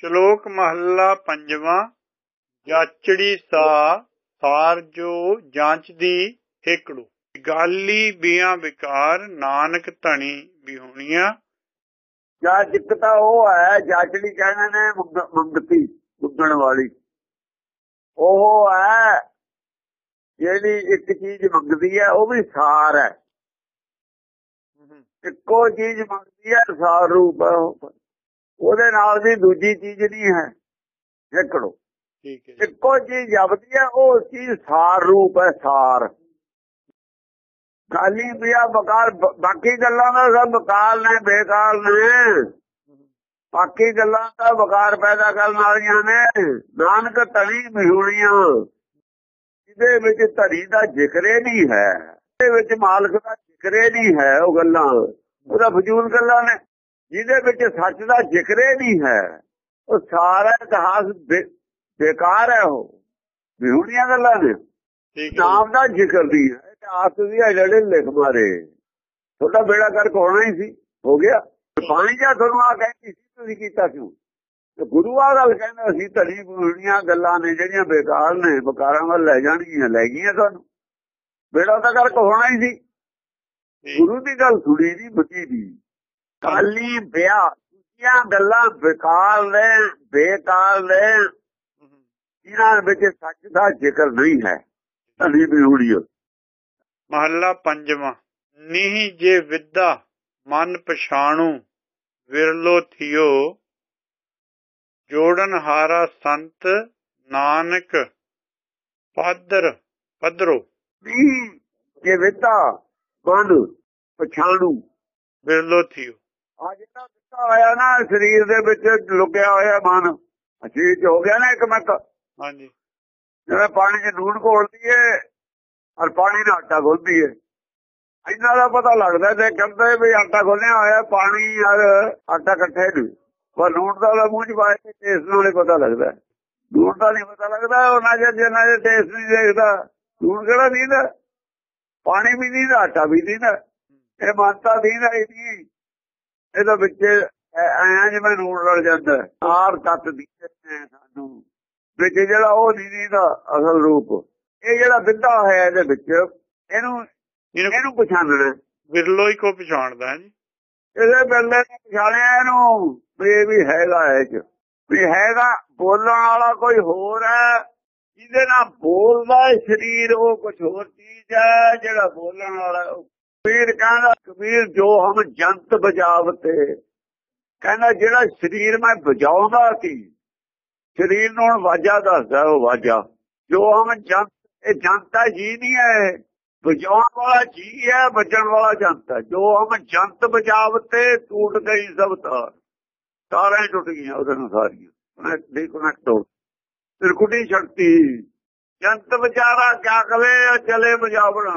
ਸ਼ਲੋਕ ਮਹੱਲਾ ਪੰਜਵਾਂ ਜਾਚੜੀ ਸਾ ਸਾਰ ਜੋ ਜਾਂਚਦੀ ਏਕੜੂ ਗਾਲੀ ਬੀਆਂ ਵਿਕਾਰ ਨਾਨਕ ਧਣੀ ਬਿਹੁਣੀਆਂ ਜਾਂ ਜਿੱਕਤਾ ਉਹ ਹੈ ਜਾਚੜੀ ਕਹਿੰਦੇ ਨੇ ਮੰਗਤੀ ਮੰਗਣ ਵਾਲੀ। ਉਹ ਹੈ ਜਿਹੜੀ ਇੱਕ ਚੀਜ਼ ਮੰਗਦੀ ਹੈ ਉਹ ਵੀ ਸਾਰ ਹੈ। ਇੱਕੋ ਚੀਜ਼ ਮੰਗਦੀ ਹੈ ਸਾਰ ਰੂਪ। ਉਹਦੇ ਨਾਲ ਦੀ ਦੂਜੀ ਚੀਜ਼ ਨਹੀਂ ਹੈ। ਏਕੜੋ ਠੀਕ ਹੈ ਇੱਕੋ ਚੀਜ਼ ਜਪਦੀ ਹੈ ਉਹ ਚੀਜ਼ ਸਾਰ ਰੂਪ ਹੈ ਸਾਰ। ਖਾਲੀ ਬਿਆ ਬਕਾਰ ਬ- ਬਾਕੀ ਗੱਲਾਂ ਦਾ ਸਭ ਬਕਾਰ ਨੇ ਬੇਕਾਰ ਨੇ। ਬਾਕੀ ਗੱਲਾਂ ਦਾ ਬਕਾਰ ਪੈਦਾ ਕਰਨ ਵਾਲੀਆਂ ਨੇ। ਨਾਨਕ ਧਣੀ ਮਿਹੂਣੀਆਂ ਇਹਦੇ ਵਿੱਚ ਧੜੀ ਦਾ ਜ਼ਿਕਰ ਨਹੀਂ ਹੈ। ਇਹਦੇ ਵਿੱਚ ਮਾਲਕ ਦਾ ਜ਼ਿਕਰ ਨਹੀਂ ਹੈ ਉਹ ਗੱਲਾਂ। ਉਹਦਾ ਫਜ਼ੂਲ ਗੱਲਾਂ ਨੇ। ਜਿਹਦੇ ਵਿੱਚ ਸੱਚ ਦਾ ਜ਼ਿਕਰ ਹੀ ਨਹੀਂ ਹੈ ਉਹ ਸਾਰਾ ਇਤਿਹਾਸ ਬੇਕਾਰ ਹੈ ਉਹ। ਮਿਹੂਣੀਆਂ ਗੱਲਾਂ ਨੇ। ਠੀਕ ਹੈ ਨਾਮ ਦਾ ਜ਼ਿਕਰ ਦੀ ਹੈ ਇਤਿਹਾਸ ਦੀ ਜਿਹੜੇ ਲਿਖ ਮਾਰੇ। ਤੁਹਾਡਾ ਬੇੜਾ ਕਰ ਹੋਣਾ ਹੀ ਸੀ ਹੋ ਗਿਆ। ਪਾਣੀ ਜਾਂ ਤੁਹਾਨੂੰ ਆ ਕਹਿੰਦੀ ਸੀ ਤੁਸੀਂ ਕੀਤਾ ਕਿਉਂ? ਤੇ ਗੁਰੂ ਆ ਗੱਲ ਕਹਿੰਦਾ ਅਸੀਂ ਧੜੀ ਬੁਣੀਆਂ ਗੱਲਾਂ ਨੇ ਜਿਹੜੀਆਂ ਬੇਕਾਰ ਨੇ ਬਕਾਰਾਂ ਵੱਲ ਲੈ ਜਾਣਗੀਆਂ ਲੈ ਗਈਆਂ ਤੁਹਾਨੂੰ। ਬੇੜਾ ਤਾਂ ਕਰ ਹੋਣਾ ਹੀ ਸੀ। ਗੁਰੂ ਦੀ ਗੱਲ ਸੁਣੀ ਦੀ ਬੁੱਧੀ ਦੀ। ਕਾਲੀ ਵਿਆਹ ਦੂਜੀਆਂ ਗੱਲਾਂ ਬੇਕਾਰ ਨੇ ਬੇਕਾਰ ਨੇ। ਇਹਨਾਂ ਵਿੱਚ ਸੱਚ ਦਾ ਜ਼ਿਕਰ ਨਹੀਂ ਹੈ। ਧੜੀ ਬੁਣੀਆਂ ਮਹੱਲਾ ਪੰਜਵਾਂ। ਨੀਹ ਜੇ ਵਿਦਾ ਮਨ ਪਛਾਣੂ ਵਿਰਲੋ ਥਿਓ। ਜੋੜਨ ਹਾਰਾ ਸੰਤ ਨਾਨਕ ਪਾਦਰ ਪਦਰੋ ਜੇ ਵਿਤਾ ਮਨ ਪਛਾਣੂ ਵਿਰਲੋ ਥਿਓ। ਆ ਜਿਹੜਾ ਵਿਤਾ ਆਇਆ ਨਾ ਸਰੀਰ ਦੇ ਵਿੱਚ ਲੁਕਿਆ ਹੋਇਆ ਮਨ। ਅਜੀਬ ਚ ਹੋ ਗਿਆ ਨਾ ਇੱਕ ਮਿੰਟ ਹਾਂਜੀ। ਜਿਵੇਂ ਪਾਣੀ 'ਚ ਨੂਣ ਘੋਲਦੀ ਏ ਔਰ ਪਾਣੀ ਨਾਲ ਆਟਾ ਘੋਲਦੀ ਏ। ਇਹਨਾਂ ਦਾ ਪਤਾ ਲੱਗਦਾ ਤੇ ਕਹਿੰਦੇ ਵੀ ਆਟਾ ਘੋਲਿਆ ਹੋਇਆ ਪਾਣੀ ਔਰ ਆਟਾ ਇਕੱਠੇ ਨੇ। ਪਰ ਨੂਣ ਦਾ ਮੂੰਹ 'ਚ ਪਾਏ ਤੇ ਟੇਸਟ ਨਾਲ ਹੀ ਪਤਾ ਲੱਗਦਾ। ਨੂਣ ਦਾ ਨਹੀਂ ਪਤਾ ਲੱਗਦਾ ਉਹਨਾਂ ਜੇ ਜਿੰਨਾ ਜੇ ਟੇਸਟ ਨਹੀਂ ਦੇਖਦਾ। ਨੂਣ ਕਿਹੜਾ ਦੀਦਾ ਪਾਣੀ ਵੀ ਨਹੀਂ ਆਟਾ ਵੀ ਨਹੀਂ ਇਹ ਮਾਨਤਾ ਦੀਦਾ ਹੀ ਨਹੀਂ। ਇਹਦੇ ਵਿੱਚ ਐਂ ਜਿਵੇਂ ਨੂਣ ਰਲ ਜਾਂਦਾ ਹੈ। ਆਰ ਤੱਤ ਦੀ ਸਾਨੂੰ ਵਿੱਚ ਜਿਹੜਾ ਉਹ ਨਹੀਂ ਦਾ ਅਸਲ ਰੂਪ। ਇਹ ਜਿਹੜਾ ਵਿਦਾ ਹੋਇਆ ਇਹਦੇ ਵਿੱਚ ਇਹਨੂੰ ਇਹਨੂੰ ਪਛਾਣਨਾ ਵਿਰਲੋ ਹੀ ਕੋ ਪਛਾਣਦਾ ਹੈ ਜੀ। ਇਹਦੇ ਬੰਦੇ ਨੇ ਪਛਾਣਿਆ ਇਹਨੂੰ ਵੀ ਇਹ ਵੀ ਹੈਗਾ ਇਹ ਚ। ਵੀ ਹੈਗਾ ਬੋਲਣ ਵਾਲਾ ਕੋਈ ਹੋਰ ਹੈ ਜਿਹਦੇ ਨਾਲ ਬੋਲਦਾ ਹੈ ਸਰੀਰ ਉਹ ਕੁਝ ਹੋਰ ਚੀਜ਼ ਹੈ ਜਿਹੜਾ ਬੋਲਣ ਵਾਲਾ ਕਬੀਰ ਕਹਿੰਦਾ, ਕਬੀਰ ਜੋ ਹਮ ਜੰਤ ਬਜਾਵਤੇ। ਕਹਿੰਦਾ, ਜਿਹੜਾ ਸਰੀਰ ਮੈਂ ਵਜਾਉਂਦਾ ਸੀ, ਸਰੀਰ ਨੂੰ ਹੁਣ ਵਾਜਾ ਦੱਸਦਾ, ਉਹ ਵਾਜਾ। ਜੋ ਹਮ ਜੰਤ, ਇਹ ਜਨਤਾ ਜੀ ਨਹੀਂ ਹੈ ਵਜਾਉਣ ਵਾਲਾ ਜੀ ਹੈ ਵੱਜਣ ਵਾਲਾ ਜੰਤ ਹੈ। ਜੋ ਹਮ ਜੰਤ ਬਜਾਵਤੇ, ਟੁੱਟ ਗਈ ਸਭ ਤਾਰ ਤਾਰਾਂ ਟੁੱਟ ਗਈਆਂ ਉਹਦੇ ਨਾਲ ਸਾਰੀਆਂ। ਡਿਸਕਨੈਕਟ ਹੋ ਤਿਰਕੁਟੀ ਸ਼ਕਤੀ। ਜੰਤ ਵਿਚਾਰਾ ਕਿਆ ਕਵੇ ਚਲੇ ਬਜਾਵਣ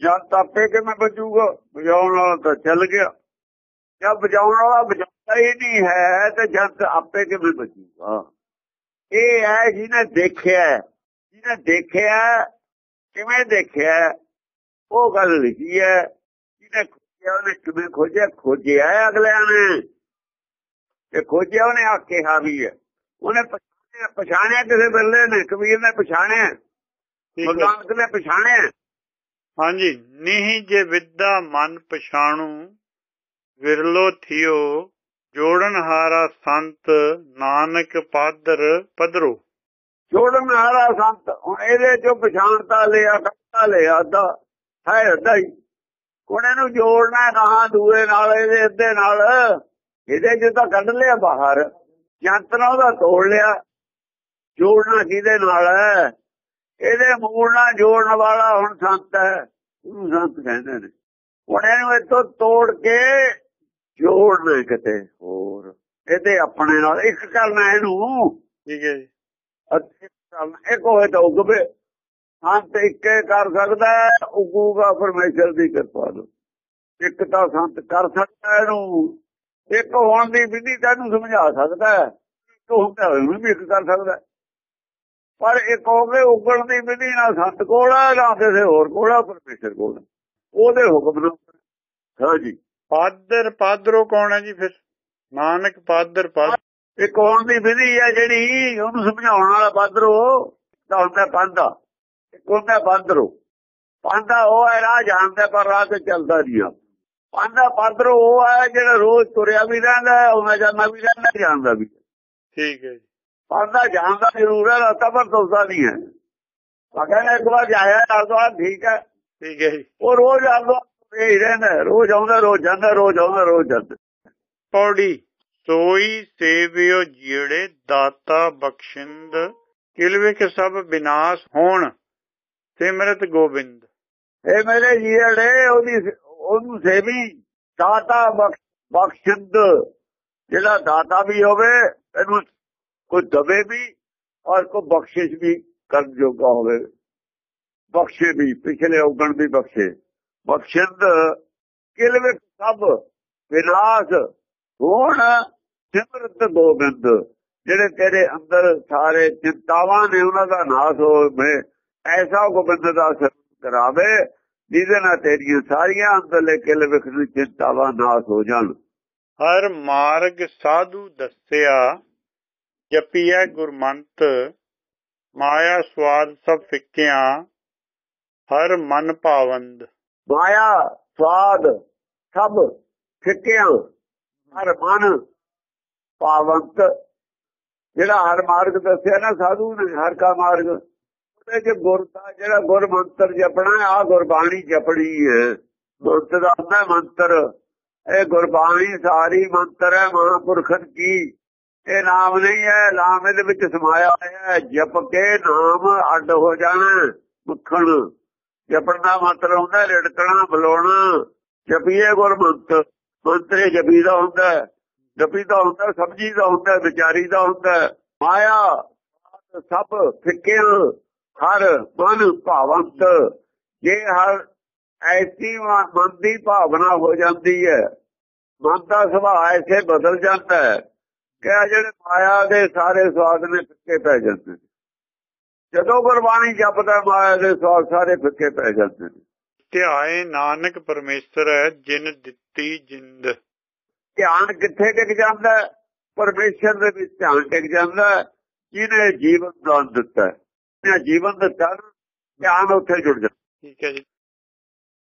ਹਾਰ ਜੰਤ ਆਪੇ ਕਿਵੇਂ ਬਜੂਗਾ ਬਜਾਉਣ ਵਾਲਾ ਤਾਂ ਚੱਲ ਗਿਆ। ਜਦ ਬਜਾਉਣ ਵਾਲਾ ਬਜਾਉਂਦਾ ਹੀ ਨਹੀਂ ਹੈ ਤੇ ਜੰਤ ਆਪੇ ਕਿਵੇਂ ਬਜੂਗਾ ਇਹ ਹੈ ਜਿਹਨੇ ਦੇਖਿਆ ਜਿਹਨੇ ਦੇਖਿਆ ਕਿਵੇਂ ਦੇਖਿਆ ਉਹ ਗੱਲ ਲਿਖੀ ਹੈ। ਜਿਹਨੇ ਖੋਜਿਆ ਉਹਨੇ ਕਿਵੇਂ ਖੋਜਿਆ? ਖੋਜਿਆ ਅਗਲਿਆਂ ਨੇ। ਤੇ ਖੋਜਿਆ ਉਹਨੇ ਆ ਕਿਹਾ ਵੀ ਹੈ। ਉਹਨੇ ਪਛਾਣਿਆ ਪਛਾਣਿਆ ਕਿਸੇ ਬੱਲੇ ਨੇ ਕਬੀਰ ਨੇ ਪਛਾਣਿਆ। ਗੁਰਦਾਸ ਨੇ ਪਛਾਣਿਆ। ਹਾਂਜੀ, ਨੀਹ ਜੇ ਵਿਦਾ ਮਨ ਪਛਾਣੂ, ਵਿਰਲੋ ਥਿਓ, ਜੋੜਨ ਹਾਰਾ ਸੰਤ ਨਾਨਕ ਪਾਦਰ ਪਦਰੋ ਜੋੜਨ ਹਾਰਾ ਸੰਤ, ਹੁਣ ਇਹਦੇ ਚੋਂ ਪਛਾਣਤਾ ਲਿਆ ਕੱਟਾ ਲਿਆ ਦਾ ਹੈ ਅੱਧਾ ਹੀ। ਹੁਣ ਇਹਨੂੰ ਜੋੜਨਾ ਕਹਾਂ ਦੂਏ ਨਾਲ, ਇਹਦੇ ਅੱਧੇ ਨਾਲ, ਇਹਦੇ ਚ ਤਾਂ ਕੱਢ ਲਿਆ ਬਾਹਰ। ਜੰਤਰਾ ਉਹਦਾ ਤੋੜ ਲਿਆ। ਜੋੜਨਾ ਕਿਹਦੇ ਨਾਲ ਹੈ? ਇਹਦੇ ਮੂਲ ਨਾਲ ਜੋੜਨ ਵਾਲਾ ਹੁਣ ਸੰਤ ਹੈ ਉਹਨੂੰ ਸੰਤ ਕਹਿੰਦੇ ਨੇ। ਹੁਣ ਇਹਨੂੰ ਇੱਥੋਂ ਤੋੜ ਕੇ ਜੋੜਨਾ ਕਿਤੇ ਹੋਰ। ਇਹਦੇ ਆਪਣੇ ਨਾਲ ਇੱਕ ਕਰਨਾ ਇਹਨੂੰ ਠੀਕ ਹੈ ਜੀ। ਅੱਛੇ ਇੱਕ ਹੋਏ ਤਾਂ ਉਗਵੇ ਸੰਤ ਇੱਕੇ ਕਰ ਸਕਦਾ ਹੈ, ਉਗੂਗਾ ਪਰਮੇਸ਼ਰ ਦੀ ਕਿਰਪਾ ਨਾਲ। ਇੱਕ ਤਾਂ ਸੰਤ ਕਰ ਸਕਦਾ ਇਹਨੂੰ। ਇੱਕ ਹੋਣ ਦੀ ਵਿਧੀ ਤੈਨੂੰ ਸਮਝਾ ਸਕਦਾ ਹੁੰਦਾ ਹੋਇਆ ਵੀ ਇੱਕ ਕਰ ਸਕਦਾ। ਪਰ ਇੱਕ ਹੋ ਕੇ ਉਗਣ ਦੀ ਵਿਧੀ ਨਾ ਸੰਤ ਕੋਲ ਹੈ ਨਾ ਕਿਸੇ ਹੋਰ ਕੋਲ ਹੈ ਪਰਮੇਸ਼ਰ ਕੋਲ। ਉਹਦੇ ਹੁਕਮ ਨਾਲ। ਹਾਂਜੀ ਪਾਦਰ ਪਾਦਰੋ ਕੌਣ ਹੈ ਜੀ ਫਿਰ? ਨਾਨਕ ਪਾਦਰ ਪਾਦਰ ਇਹ ਕੌਣ ਦੀ ਵਿਧੀ ਹੈ ਜਿਹੜੀ ਉਹਨੂੰ ਸਮਝਾਉਣ ਵਾਲਾ ਬਾਦਰੋ ਤਾਂ ਹੁੰਦਾ ਪੰਦਾ। ਇੱਕ ਹੁੰਦਾ ਬਾਦਰੋ ਪੰਦਾ ਉਹ ਹੈ ਰਾਹ ਜਾਣਦਾ ਪਰ ਰਾਹ ਤੇ ਚੱਲਦਾ ਨਹੀਂ ਆ। ਪੰਦਾ ਬਾਦਰੋ ਉਹ ਹੈ ਜਿਹੜਾ ਰੋਜ਼ ਤੁਰਿਆ ਵੀ ਰਹਿੰਦਾ ਉਹਨਾਂ ਜਾਂਦਾ ਵੀ ਰਹਿੰਦਾ ਜਾਣਦਾ ਵੀ। ਠੀਕ ਹੈ ਜੀ। ਪੰਦਾ ਜਾਣਦਾ ਜ਼ਰੂਰ ਹੈ ਰਸਤਾ ਪਰ ਤੁਰਦਾ ਨਹੀਂ ਹੈ। ਕਹਿੰਦਾ ਇੱਕ ਵਾਰ ਜਾਇਆ ਆਰਦਵਾ ਠੀਕ ਹੈ। ਠੀਕ ਹੈ ਉਹ ਰੋਜ਼ ਤੁਰਿਆ ਹੀ ਰਹਿੰਦਾ ਰੋਜ਼ ਆਉਂਦਾ ਰੋਜ਼ ਜਾਂਦਾ ਰੋਜ਼ ਆਉਂਦਾ ਰੋਜ਼ ਜਾਂਦਾ। ਪੌੜੀ ਸੋਈ ਸੇਵਿਓ ਜਿਹੜੇ ਦਾਤਾ ਬਖਸ਼ਿੰਦ ਕਿਲਵੇ ਸਭ ਵਿਨਾਸ਼ ਹੋਣ ਸਿਮਰਤ ਗੋਬਿੰਦ। ਇਹ ਮੇਰੇ ਜੀੜੇ ਉਹਦੀ ਉਹਨੂੰ ਸੇਵੀ ਦਾਤਾ ਬਖਸ਼- ਬਖਸ਼ਿੰਦ। ਜਿਹੜਾ ਦਾਤਾ ਵੀ ਹੋਵੇ ਇਹਨੂੰ ਕੋਈ ਦਵੇ ਵੀ ਔਰ ਕੋਈ ਬਖਸ਼ਿਸ਼ ਵੀ ਕਰਨ ਜੋਗਾ ਹੋਵੇ। ਬਖਸ਼ੇ ਵੀ, ਪਿਛਲੇ ਔਗਣ ਵੀ ਬਖਸ਼ੇ। ਬਖਸ਼ਿੰਦ ਕਿਲਵੇ ਸਭ ਵਿਨਾਸ਼ ਹੋਣ ਸਿਮਰਤ ਗੋਬਿੰਦ ਜਿਹੜੇ ਤੇਰੇ ਅੰਦਰ ਸਾਰੇ ਚਿੰਤਾਵਾਂ ਨੇ, ਉਹਨਾਂ ਦਾ ਨਾਸ਼ ਹੋਵੇ ਐਸਾ ਗੋਬਿੰਦ ਦਾ ਸਿਮਰਨ ਕਰਾਵੇ, ਜਿਹਦੇ ਨਾਲ ਤੇਰੀਆਂ ਸਾਰੀਆਂ ਅੰਦਰਲੇ ਕਿਲ ਵਿਖਰੀ ਚਿੰਤਾਵਾਂ ਨਾਸ਼ ਹੋ ਜਾਣ। ਹਰ ਮਾਰਗ ਸਾਧੂ ਦੱਸਿਆ ਜਪੀਐ ਗੁਰਮੰਤ, ਮਾਇਆ ਸਵਾਦ ਸਭ ਫਿੱਕਿਆਂ, ਹਰ ਮਨ ਭਾਵੰਦ ਮਾਇਆ ਸਵਾਦ ਸਭ ਫਿੱਕਿਆਂ, ਹਰ ਮਨ ਪਾਵੰਤ। ਜਿਹੜਾ ਹਰ ਮਾਰਗ ਦੱਸਿਆ ਨਾ ਸਾਧੂ ਨੇ, ਹਰ ਕਾ ਮਾਰਗ, ਉਹਦੇ ਚ ਗੁਰ ਦਾ ਜਿਹੜਾ ਗੁਰ ਮੰਤਰ ਜਪਣਾ ਆ ਗੁਰਬਾਣੀ ਜਪਣੀ ਹੈ। ਗੁਰਤ ਦਾ ਹੁੰਦਾ ਮੰਤਰ, ਇਹ ਗੁਰਬਾਣੀ ਸਾਰੀ ਮੰਤਰ ਹੈ ਮਹਾਂਪੁਰਖਨ ਕੀ ਇਹ ਨਾਮ ਨਹੀਂ ਹੈ ਨਾਮ ਇਹਦੇ ਵਿੱਚ ਸਮਾਇਆ ਹੋਇਆ ਹੈ। ਜਪ ਕੇ ਨਾਮ ਅੱਡ ਹੋ ਜਾਣਾ ਮੱਖਣ। ਜਪਣ ਦਾ ਮਤਲਬ ਹੁੰਦਾ ਰਿੜਕਣਾ ਬੁਲਾਉਣਾ। ਜਪੀਏ ਗੁਰਮੰਤ। ਮੰਤਰੇ ਜਪੀ ਦਾ ਹੁੰਦਾ ਜਪੀ ਦਾ ਹੁੰਦਾ ਹੈ, ਸਮਝੀ ਦਾ ਹੁੰਦਾ ਹੈ, ਵਿਚਾਰੀ ਦਾ ਹੁੰਦਾ ਮਾਇਆ ਸਭ ਫਿੱਕਿਆਂ ਹਰ ਮਨ ਭਾਵੰਤ। ਜੇ ਹਰ ਐਸੀ ਮਨ ਦੀ ਭਾਵਨਾ ਹੋ ਜਾਂਦੀ ਹੈ ਮਨ ਦਾ ਸੁਭਾਅ ਐਸੇ ਬਦਲ ਜਾਂਦਾ ਹੈ। ਕਿ ਆਹ ਜਿਹੜੇ ਮਾਇਆ ਦੇ ਸਾਰੇ ਸਵਾਦ ਨੇ ਫਿੱਕੇ ਪੈ ਜਾਂਦੇ ਨੇ। ਜਦੋਂ ਗੁਰਬਾਣੀ ਜਪਦਾ ਮਾਇਆ ਦੇ ਸਵਾਦ ਸਾਰੇ ਫਿੱਕੇ ਪੈ ਜਾਂਦੇ ਨੇ। ਧਿਆਏ ਨਾਨਕ ਪਰਮੇਸ਼ਰ ਹੈ ਜਿਨ ਦਿੱਤੀ ਜਿੰਦ। ਧਿਆਨ ਕਿੱਥੇ ਟਿਕ ਜਾਂਦਾ? ਪਰਮੇਸ਼ਰ ਦੇ ਵਿੱਚ ਧਿਆਨ ਟਿਕ ਜਾਂਦਾ ਜਿਹਨੇ ਜੀਵਨ ਦਾਨ ਦਿੱਤਾ ਹੈ। ਜਿਹਨੇ ਜੀਵਨ ਨਾ, ਧਿਆਨ ਉੱਥੇ ਜੁੜ ਜਾਂਦਾ ਠੀਕ ਹੈ ਜੀ।